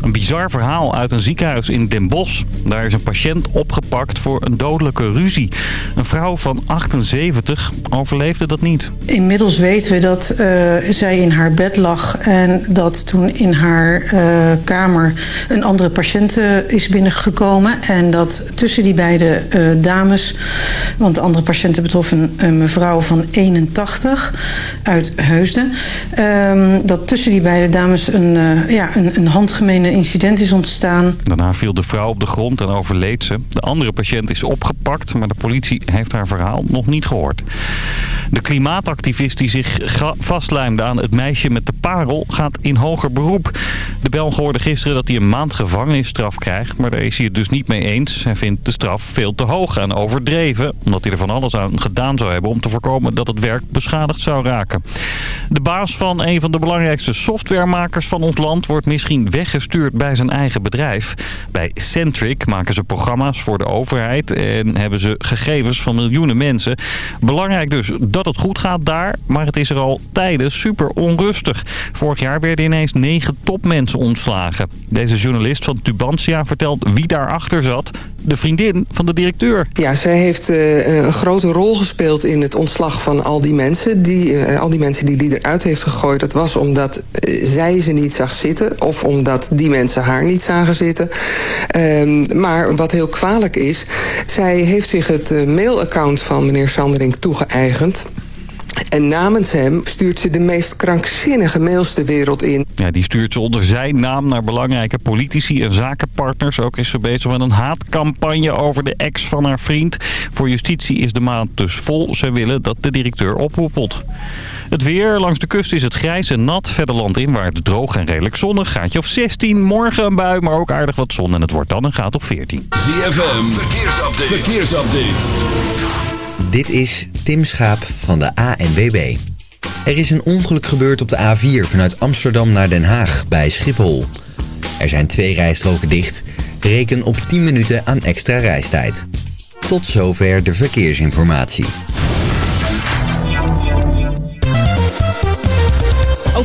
Een bizar verhaal uit een ziekenhuis in Den Bosch. Daar is een patiënt opgepakt voor een dodelijke ruzie. Een vrouw van 78 overleefde dat niet. Inmiddels weten we dat uh, zij in haar bed lag... en dat toen in haar uh, kamer een andere patiënt uh, is binnengekomen... en dat tussen die beide dames... want de andere patiënt betrof een, een mevrouw van 81 uit Heusden... Ehm, dat tussen die beide dames een, ja, een, een handgemene incident is ontstaan. Daarna viel de vrouw op de grond en overleed ze. De andere patiënt is opgepakt, maar de politie heeft haar verhaal nog niet gehoord. De klimaatactivist die zich vastlijmde aan het meisje met de parel gaat in hoger beroep. De Belg hoorde gisteren dat hij een maand gevangenisstraf krijgt, maar daar is hij het dus niet mee eens. Hij vindt de straf veel te hoog en overdreven, omdat hij er van alles aan gedaan zou hebben om te voorkomen dat het werk beschadigd zou raken. De baas van een van de belangrijkste softwaremakers van ons land wordt misschien weggestuurd bij zijn eigen bedrijf. Bij Centric maken ze programma's voor de overheid en hebben ze gegevens van miljoenen mensen. Belangrijk dus dat het goed gaat daar, maar het is er al tijden super onrustig. Vorig jaar werden ineens negen topmensen ontslagen. Deze journalist van Tubantia vertelt wie daarachter zat de vriendin van de directeur. Ja, zij heeft uh, een grote rol gespeeld in het ontslag van al die mensen. Die, uh, al die mensen die die eruit heeft gegooid. Dat was omdat uh, zij ze niet zag zitten. Of omdat die mensen haar niet zagen zitten. Ehm, maar wat heel kwalijk is... zij heeft zich het mailaccount van meneer Sandering toegeëigend... En namens hem stuurt ze de meest krankzinnige mails de wereld in. Ja, die stuurt ze onder zijn naam naar belangrijke politici en zakenpartners. Ook is ze bezig met een haatcampagne over de ex van haar vriend. Voor justitie is de maand dus vol. Ze willen dat de directeur ophoepelt. Het weer. Langs de kust is het grijs en nat. Verder landinwaarts droog en redelijk zonnig. Gaatje of 16. Morgen een bui, maar ook aardig wat zon. En het wordt dan een graad of 14. ZFM. Verkeersupdate. Verkeersupdate. Dit is Tim Schaap van de ANWB. Er is een ongeluk gebeurd op de A4 vanuit Amsterdam naar Den Haag bij Schiphol. Er zijn twee rijstroken dicht. Reken op 10 minuten aan extra reistijd. Tot zover de verkeersinformatie.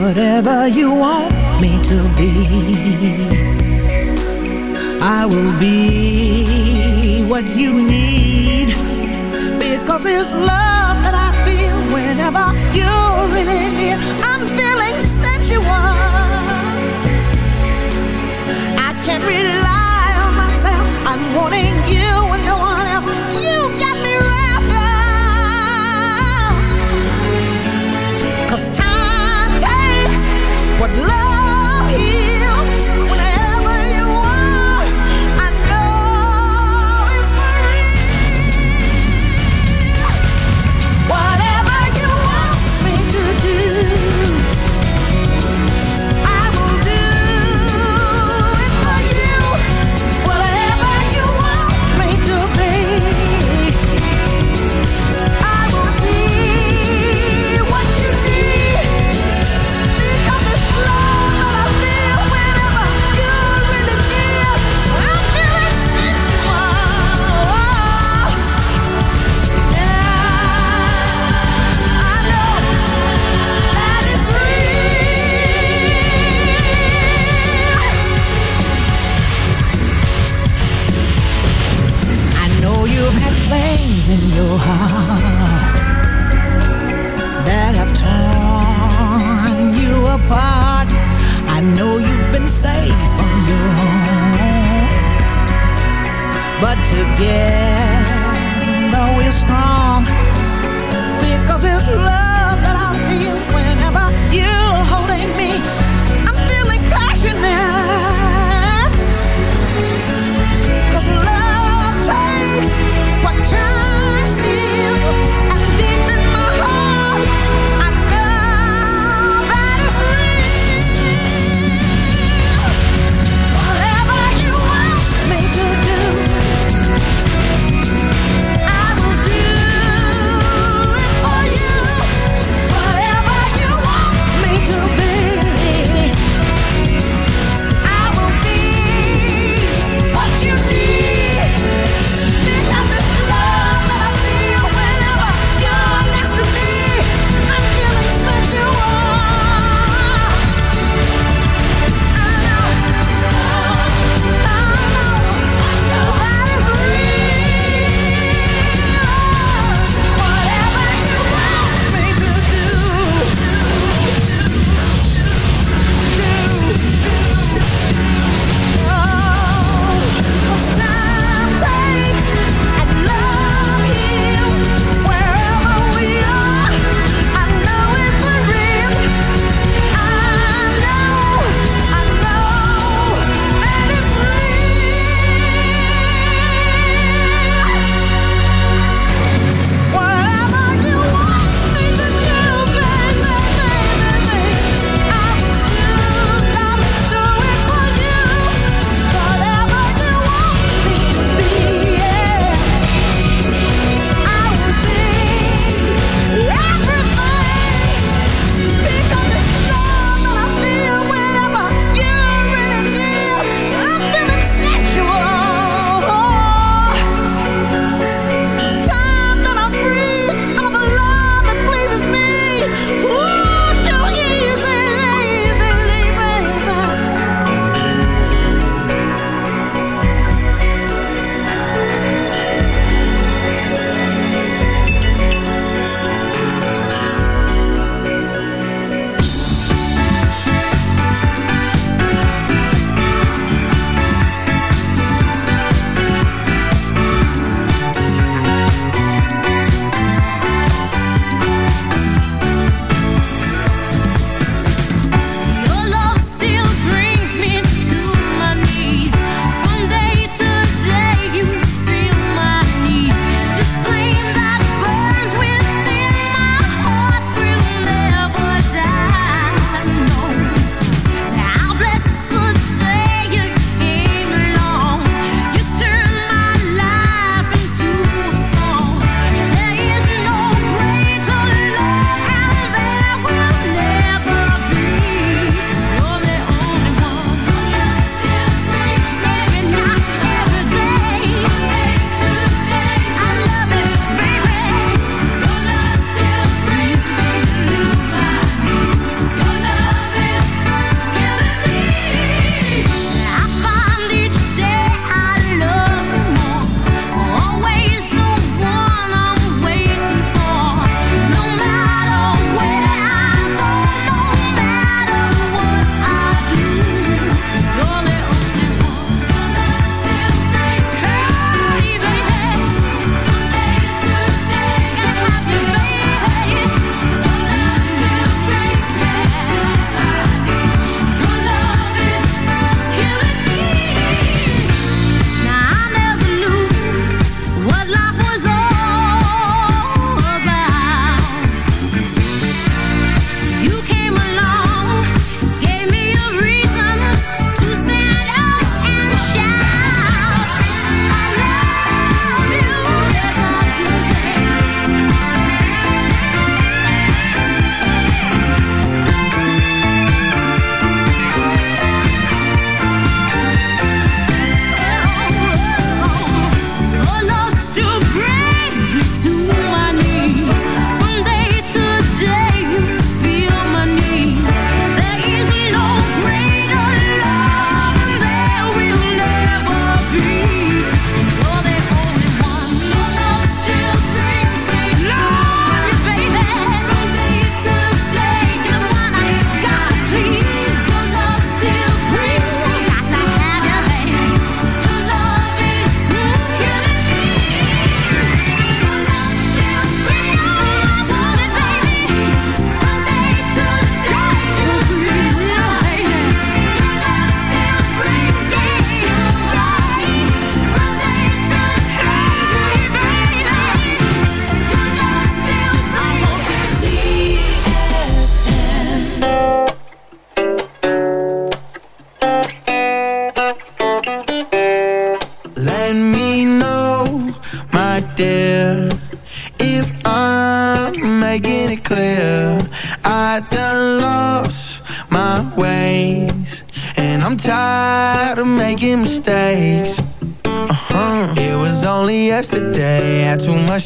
whatever you want me to be. I will be what you need because it's love that I feel whenever you're really near.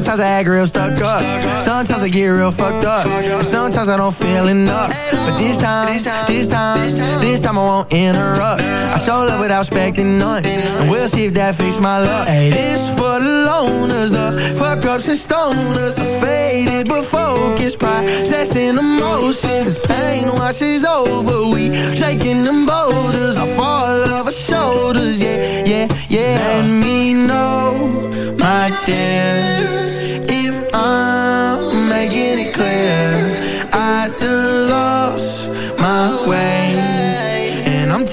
sometimes I act real stuck up. Sometimes I get real fucked up. And sometimes I don't feel enough. But this time, this time, this time I won't interrupt. I show love without expecting none. And we'll see if that fixes my luck. Hey, this for the loners, the fuck ups and stoners, the faded but focused, processing emotions. As pain washes over, we shaking them boulders off all of our shoulders. Yeah, yeah, yeah. Let me know, my dear,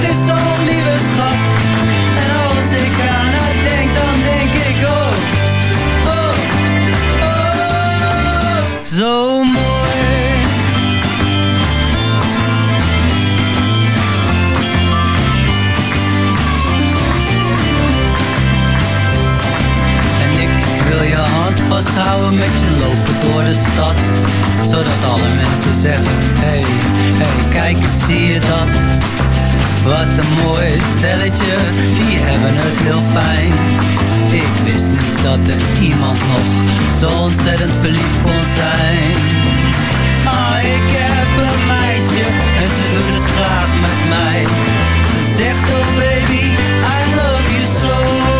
het is zo'n lieve schat. En als ik aan eraan denk, dan denk ik: Oh, oh, oh, zo mooi. En ik wil je hand vasthouden met je lopen door de stad. Zodat alle mensen zeggen: Hey, hey, kijk eens, zie je dat? Wat een mooi stelletje, die hebben het heel fijn. Ik wist niet dat er iemand nog zo ontzettend verliefd kon zijn. Ah, ik heb een meisje en ze doet het graag met mij. Ze zegt, oh baby, I love you so.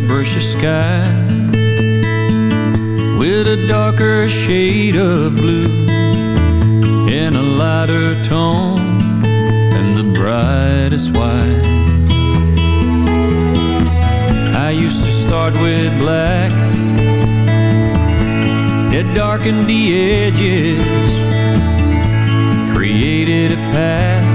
the sky with a darker shade of blue and a lighter tone than the brightest white. I used to start with black that darkened the edges, created a path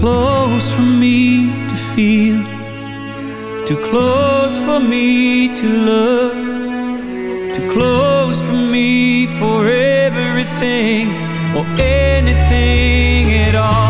close for me to feel, too close for me to love, too close for me for everything or anything at all.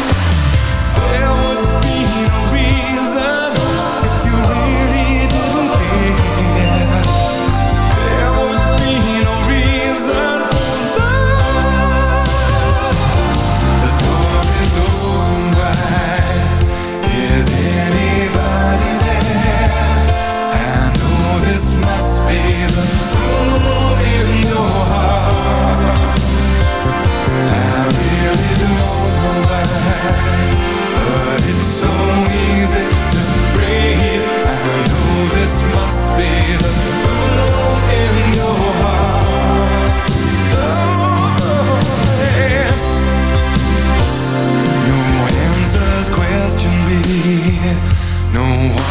Oh.